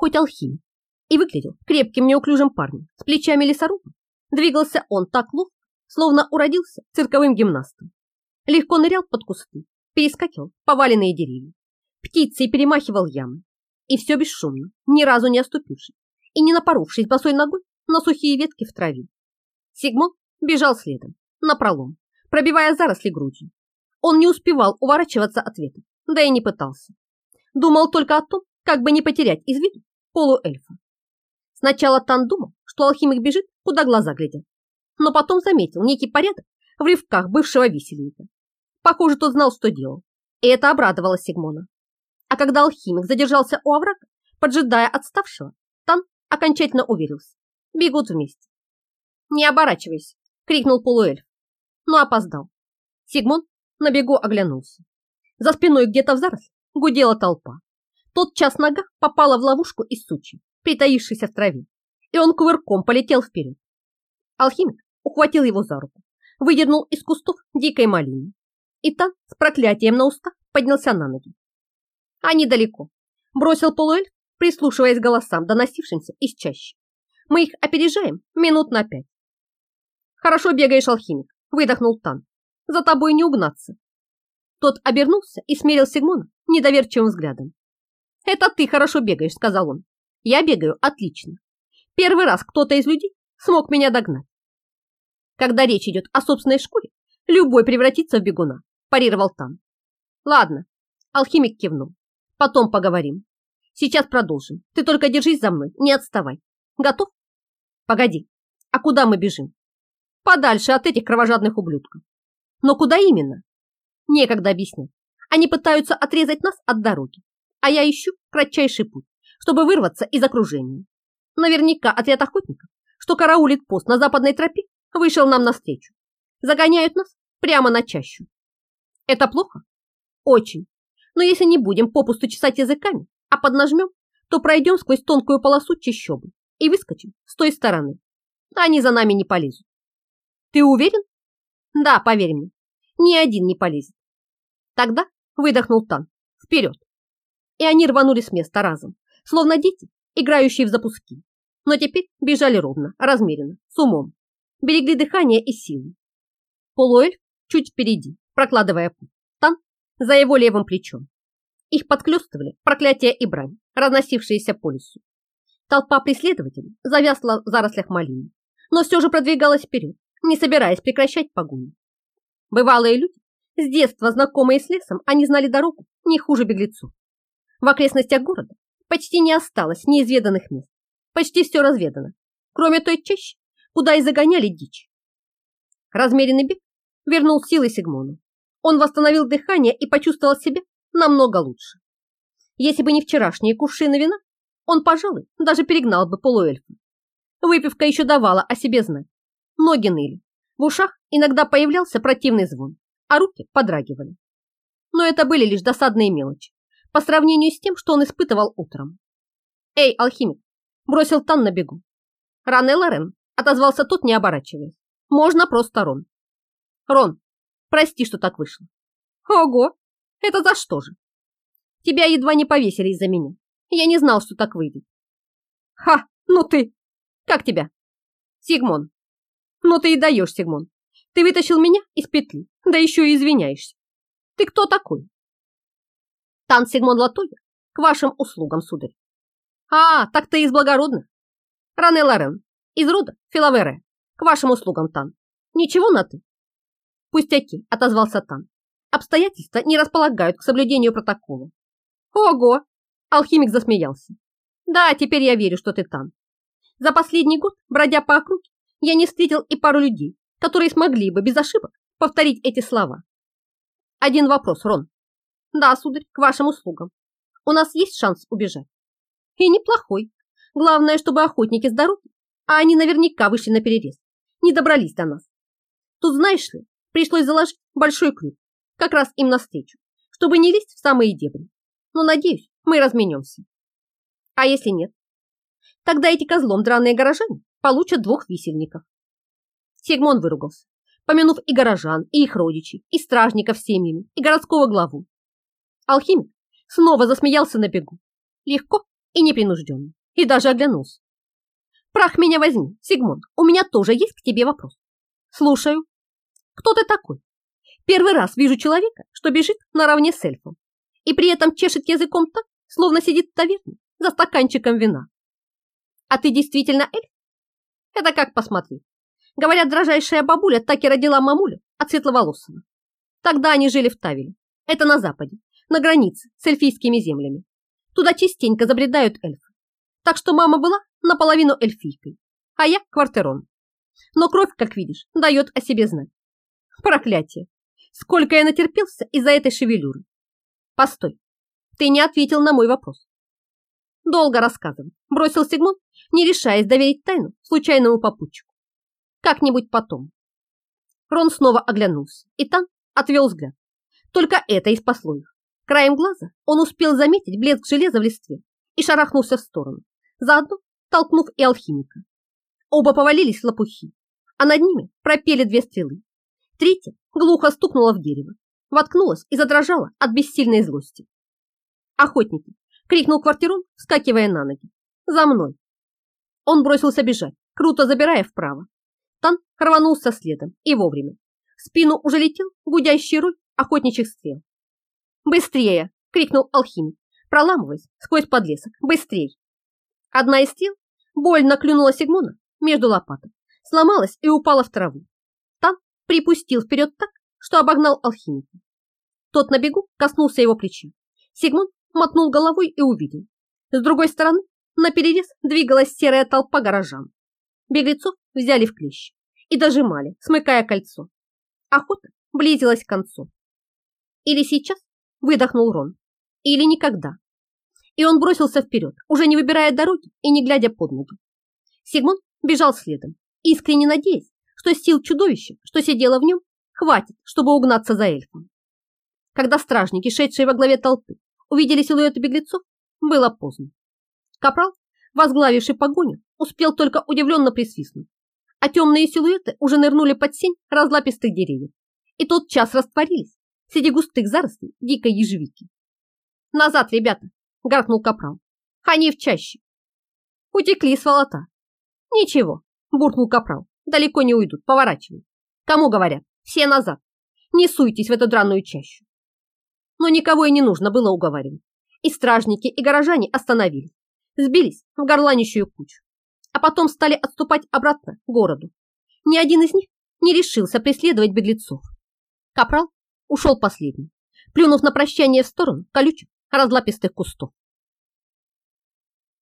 хоть алхимик, и выглядел крепким неуклюжим парнем с плечами лесоруба, двигался он так ловко, словно уродился цирковым гимнастом. Легко нырял под кусты, перескакивал поваленные деревья, птицей перемахивал ямы. И все бесшумно, ни разу не оступившись и не напоровшись босой ногой на сухие ветки в траве. Сигмон бежал следом, напролом, пробивая заросли грудью. Он не успевал уворачиваться от веток, да и не пытался. Думал только о том, как бы не потерять из виду полуэльфа. Сначала Тан думал, что алхимик бежит, куда глаза глядят, но потом заметил некий порядок в рывках бывшего висельника. Похоже, тот знал, что делал, и это обрадовало Сигмона. А когда алхимик задержался у оврага, поджидая отставшего, Тан окончательно уверился. Бегут вместе. «Не оборачивайся!» — крикнул полуэльф, но опоздал. Сигмон на бегу оглянулся. За спиной где-то в заросле гудела толпа. Тот час нога попала в ловушку из сучьев, притаившейся в траве, и он кувырком полетел вперед. Алхимик ухватил его за руку, выдернул из кустов дикой малины. И там с проклятием на устах поднялся на ноги. Они далеко. Бросил полуэльф, прислушиваясь к голосам, доносившимся из чащи. Мы их опережаем минут на пять. Хорошо бегаешь, алхимик, выдохнул Тан. За тобой не угнаться. Тот обернулся и смерил Сигмона недоверчивым взглядом. «Это ты хорошо бегаешь», — сказал он. «Я бегаю отлично. Первый раз кто-то из людей смог меня догнать. Когда речь идет о собственной шкуре, любой превратится в бегуна, парировал Тан. Ладно, алхимик кивнул. Потом поговорим. Сейчас продолжим. Ты только держись за мной, не отставай. Готов? Погоди, а куда мы бежим? Подальше от этих кровожадных ублюдков. Но куда именно? Некогда объяснять. Они пытаются отрезать нас от дороги, а я ищу кратчайший путь, чтобы вырваться из окружения. Наверняка отряд охотников, что караулит пост на западной тропе, вышел нам навстречу. Загоняют нас прямо на чащу. Это плохо? Очень. Но если не будем попусту чесать языками, а поднажмем, то пройдем сквозь тонкую полосу чащобы и выскочим с той стороны. Они за нами не полезут. Ты уверен? Да, поверь мне, ни один не полезет. Тогда выдохнул Тан. Вперед! И они рванули с места разом, словно дети, играющие в запуски. Но теперь бежали ровно, размеренно, с умом. Берегли дыхание и силы. Полуэльф чуть впереди, прокладывая путь. Тан за его левым плечом. Их подклёстывали проклятия и брань, разносившиеся по лесу. Толпа преследователей завязла в зарослях малины, но все же продвигалась вперед, не собираясь прекращать погоню. Бывалые люди, с детства знакомые с лесом, они знали дорогу не хуже беглецов. В окрестностях города почти не осталось неизведанных мест. Почти все разведано, кроме той чащи, куда и загоняли дичь. Размеренный бег вернул силы Сигмону. Он восстановил дыхание и почувствовал себя намного лучше. Если бы не вчерашние кувшины вина, он, пожалуй, даже перегнал бы полуэльфа. Выпивка еще давала о себе знать. Ноги ныли, в ушах иногда появлялся противный звон, а руки подрагивали. Но это были лишь досадные мелочи по сравнению с тем, что он испытывал утром. «Эй, алхимик!» – бросил Тан на бегу. «Ране Лорен!» – отозвался тот, не оборачиваясь. «Можно просто Рон». «Рон, прости, что так вышло». «Ого! Это за что же?» «Тебя едва не повесили из-за меня. Я не знал, что так выйдет». «Ха! Ну ты! Как тебя?» «Сигмон». «Ну ты и даешь, Сигмон. Ты вытащил меня из петли, да еще и извиняешься. Ты кто такой?» Тан Сигмон Латоя к вашим услугам, сударь. А, так ты из благородных. Ране Лорен, из рода Филавере, к вашим услугам, Тан. Ничего на ты? Пустяки, отозвался Тан. Обстоятельства не располагают к соблюдению протокола. Ого! Алхимик засмеялся. Да, теперь я верю, что ты там. За последний год, бродя по округе, я не встретил и пару людей, которые смогли бы без ошибок повторить эти слова. Один вопрос, Рон. Да, сударь, к вашим услугам. У нас есть шанс убежать. И неплохой. Главное, чтобы охотники с дороги, а они наверняка вышли на перерез, не добрались до нас. Тут, знаешь ли, пришлось заложить большой крюк, как раз им навстречу, чтобы не лезть в самые дебри. Но, надеюсь, мы разменемся. А если нет? Тогда эти козлом драные горожане получат двух висельников. Сигмон выругался, помянув и горожан, и их родичей, и стражников с семьями, и городского главу. Алхимик снова засмеялся на бегу. Легко и непринужденно, и даже оглянулся. Прах меня возьми, Сигмон, у меня тоже есть к тебе вопрос. Слушаю. Кто ты такой? Первый раз вижу человека, что бежит наравне с эльфом, и при этом чешет языком так, словно сидит в таверне за стаканчиком вина. А ты действительно эльф? Это как посмотреть. Говорят, дрожайшая бабуля так и родила мамулю от светловолосого. Тогда они жили в Тавеле. Это на западе, на границе с эльфийскими землями. Туда частенько забредают эльфы. Так что мама была наполовину эльфийкой, а я квартерон. Но кровь, как видишь, дает о себе знать. Проклятие! Сколько я натерпелся из-за этой шевелюры. Постой, ты не ответил на мой вопрос. Долго рассказывай, бросил Сигмон, не решаясь доверить тайну случайному попутчику. Как-нибудь потом. Рон снова оглянулся, и там отвел взгляд. Только это и спасло их. Краем глаза он успел заметить блеск железа в листве и шарахнулся в сторону, заодно толкнув и алхимика. Оба повалились в лопухи, а над ними пропели две стрелы. Третья глухо стукнула в дерево, воткнулась и задрожала от бессильной злости. «Охотники!» — крикнул квартирон, вскакивая на ноги. «За мной!» Он бросился бежать, круто забирая вправо. Тан рванулся следом и вовремя. В спину уже летел гудящий руль охотничьих стрел. «Быстрее!» — крикнул алхимик, проламываясь сквозь подлесок. «Быстрей!» Одна из стрел больно клюнула Сигмона между лопаток, сломалась и упала в траву. Тан припустил вперед так, что обогнал алхимика. Тот на бегу коснулся его плеча. Сигмон мотнул головой и увидел. С другой стороны на перерез двигалась серая толпа горожан. Беглецов взяли в клещи и дожимали, смыкая кольцо. Охота близилась к концу. Или сейчас, выдохнул Рон, или никогда. И он бросился вперед, уже не выбирая дороги и не глядя под ноги. Сигмон бежал следом, искренне надеясь, что сил чудовища, что сидело в нем, хватит, чтобы угнаться за эльфом. Когда стражники, шедшие во главе толпы, увидели силуэты беглецов, было поздно. Капрал, возглавивший погоню, успел только удивленно присвистнуть, а темные силуэты уже нырнули под сень разлапистых деревьев и тот час растворились среди густых зарослей дикой ежевики. «Назад, ребята!» — гаркнул капрал. «Они в чаще!» Утекли с волота. «Ничего!» — буркнул капрал. «Далеко не уйдут, поворачивай. Кому говорят? Все назад! Не суйтесь в эту драную чащу!» Но никого и не нужно было уговаривать. И стражники, и горожане остановились, сбились в горланищую кучу, а потом стали отступать обратно к городу. Ни один из них не решился преследовать беглецов. Капрал ушел последним, плюнув на прощание в сторону колючих разлапистых кустов.